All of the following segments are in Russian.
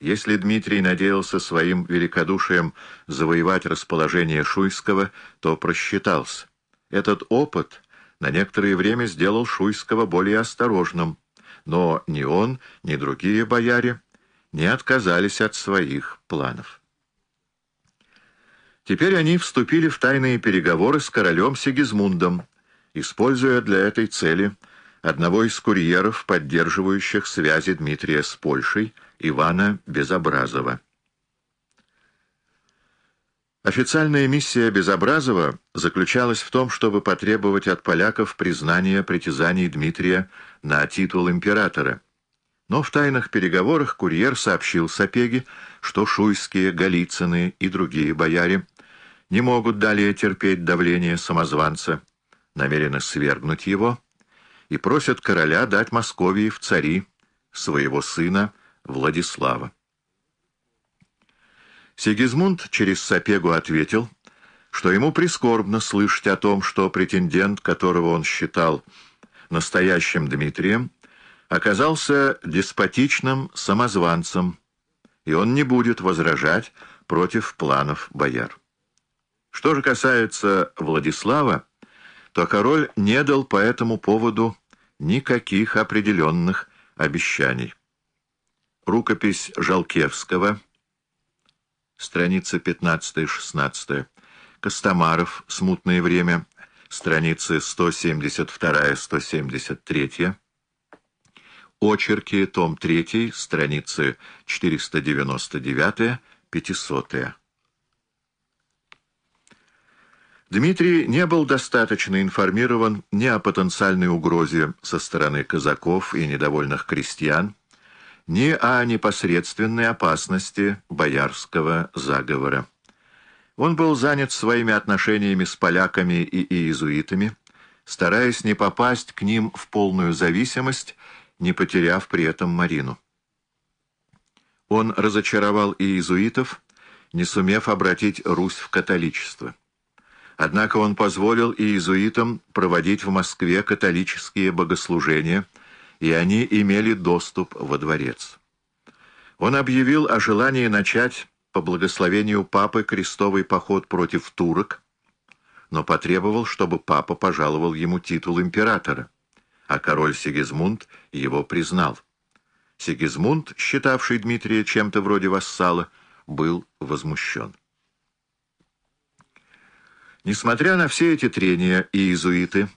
Если Дмитрий надеялся своим великодушием завоевать расположение Шуйского, то просчитался. Этот опыт на некоторое время сделал Шуйского более осторожным, но ни он, ни другие бояре не отказались от своих планов. Теперь они вступили в тайные переговоры с королем Сигизмундом, используя для этой цели одного из курьеров, поддерживающих связи Дмитрия с Польшей, Ивана Безобразова. Официальная миссия Безобразова заключалась в том, чтобы потребовать от поляков признания притязаний Дмитрия на титул императора. Но в тайных переговорах курьер сообщил Сапеге, что шуйские, Голицыны и другие бояре не могут далее терпеть давление самозванца, намерены свергнуть его и просят короля дать Московии в цари своего сына Владислава. Сигизмунд через Сапегу ответил, что ему прискорбно слышать о том, что претендент, которого он считал настоящим Дмитрием, оказался деспотичным самозванцем, и он не будет возражать против планов бояр. Что же касается Владислава, то король не дал по этому поводу никаких определенных обещаний. Рукопись Жалкевского, страницы 15-16, Костомаров, «Смутное время», страницы 172-173, Очерки, том 3, страницы 499-500. Дмитрий не был достаточно информирован ни о потенциальной угрозе со стороны казаков и недовольных крестьян, ни о непосредственной опасности боярского заговора. Он был занят своими отношениями с поляками и иезуитами, стараясь не попасть к ним в полную зависимость, не потеряв при этом Марину. Он разочаровал иезуитов, не сумев обратить Русь в католичество. Однако он позволил иезуитам проводить в Москве католические богослужения – и они имели доступ во дворец. Он объявил о желании начать по благословению папы крестовый поход против турок, но потребовал, чтобы папа пожаловал ему титул императора, а король Сигизмунд его признал. Сигизмунд, считавший Дмитрия чем-то вроде вассала, был возмущен. Несмотря на все эти трения, иезуиты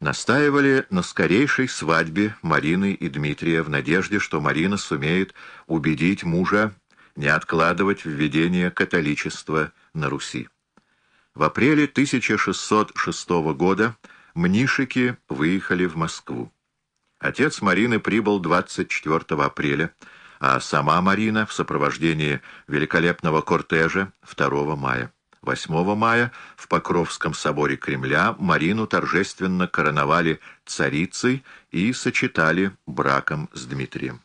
настаивали на скорейшей свадьбе Марины и Дмитрия в надежде, что Марина сумеет убедить мужа не откладывать введение католичества на Руси. В апреле 1606 года мнишики выехали в Москву. Отец Марины прибыл 24 апреля, а сама Марина в сопровождении великолепного кортежа 2 мая. 8 мая в Покровском соборе Кремля Марину торжественно короновали царицей и сочетали браком с Дмитрием.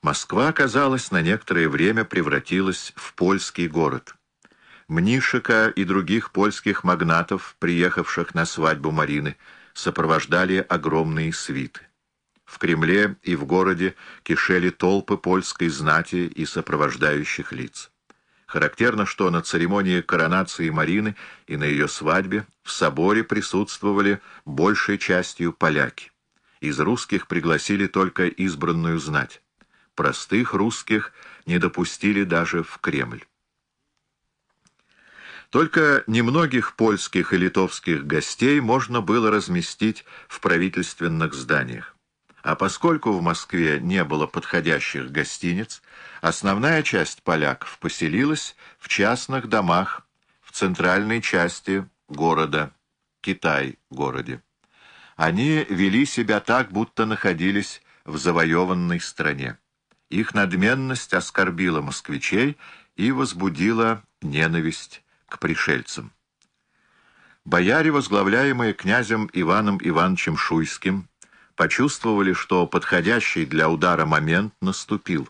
Москва, казалось, на некоторое время превратилась в польский город. Мнишика и других польских магнатов, приехавших на свадьбу Марины, сопровождали огромные свиты. В Кремле и в городе кишели толпы польской знати и сопровождающих лиц. Характерно, что на церемонии коронации Марины и на ее свадьбе в соборе присутствовали большей частью поляки. Из русских пригласили только избранную знать. Простых русских не допустили даже в Кремль. Только немногих польских и литовских гостей можно было разместить в правительственных зданиях. А поскольку в Москве не было подходящих гостиниц, основная часть поляков поселилась в частных домах в центральной части города, Китай-городе. Они вели себя так, будто находились в завоеванной стране. Их надменность оскорбила москвичей и возбудила ненависть к пришельцам. Бояре, возглавляемые князем Иваном Ивановичем Шуйским, почувствовали, что подходящий для удара момент наступил.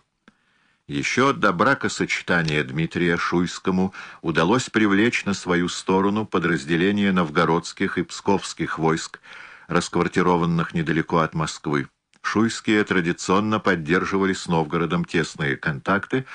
Еще до бракосочетания Дмитрия Шуйскому удалось привлечь на свою сторону подразделения новгородских и псковских войск, расквартированных недалеко от Москвы. Шуйские традиционно поддерживали с Новгородом тесные контакты,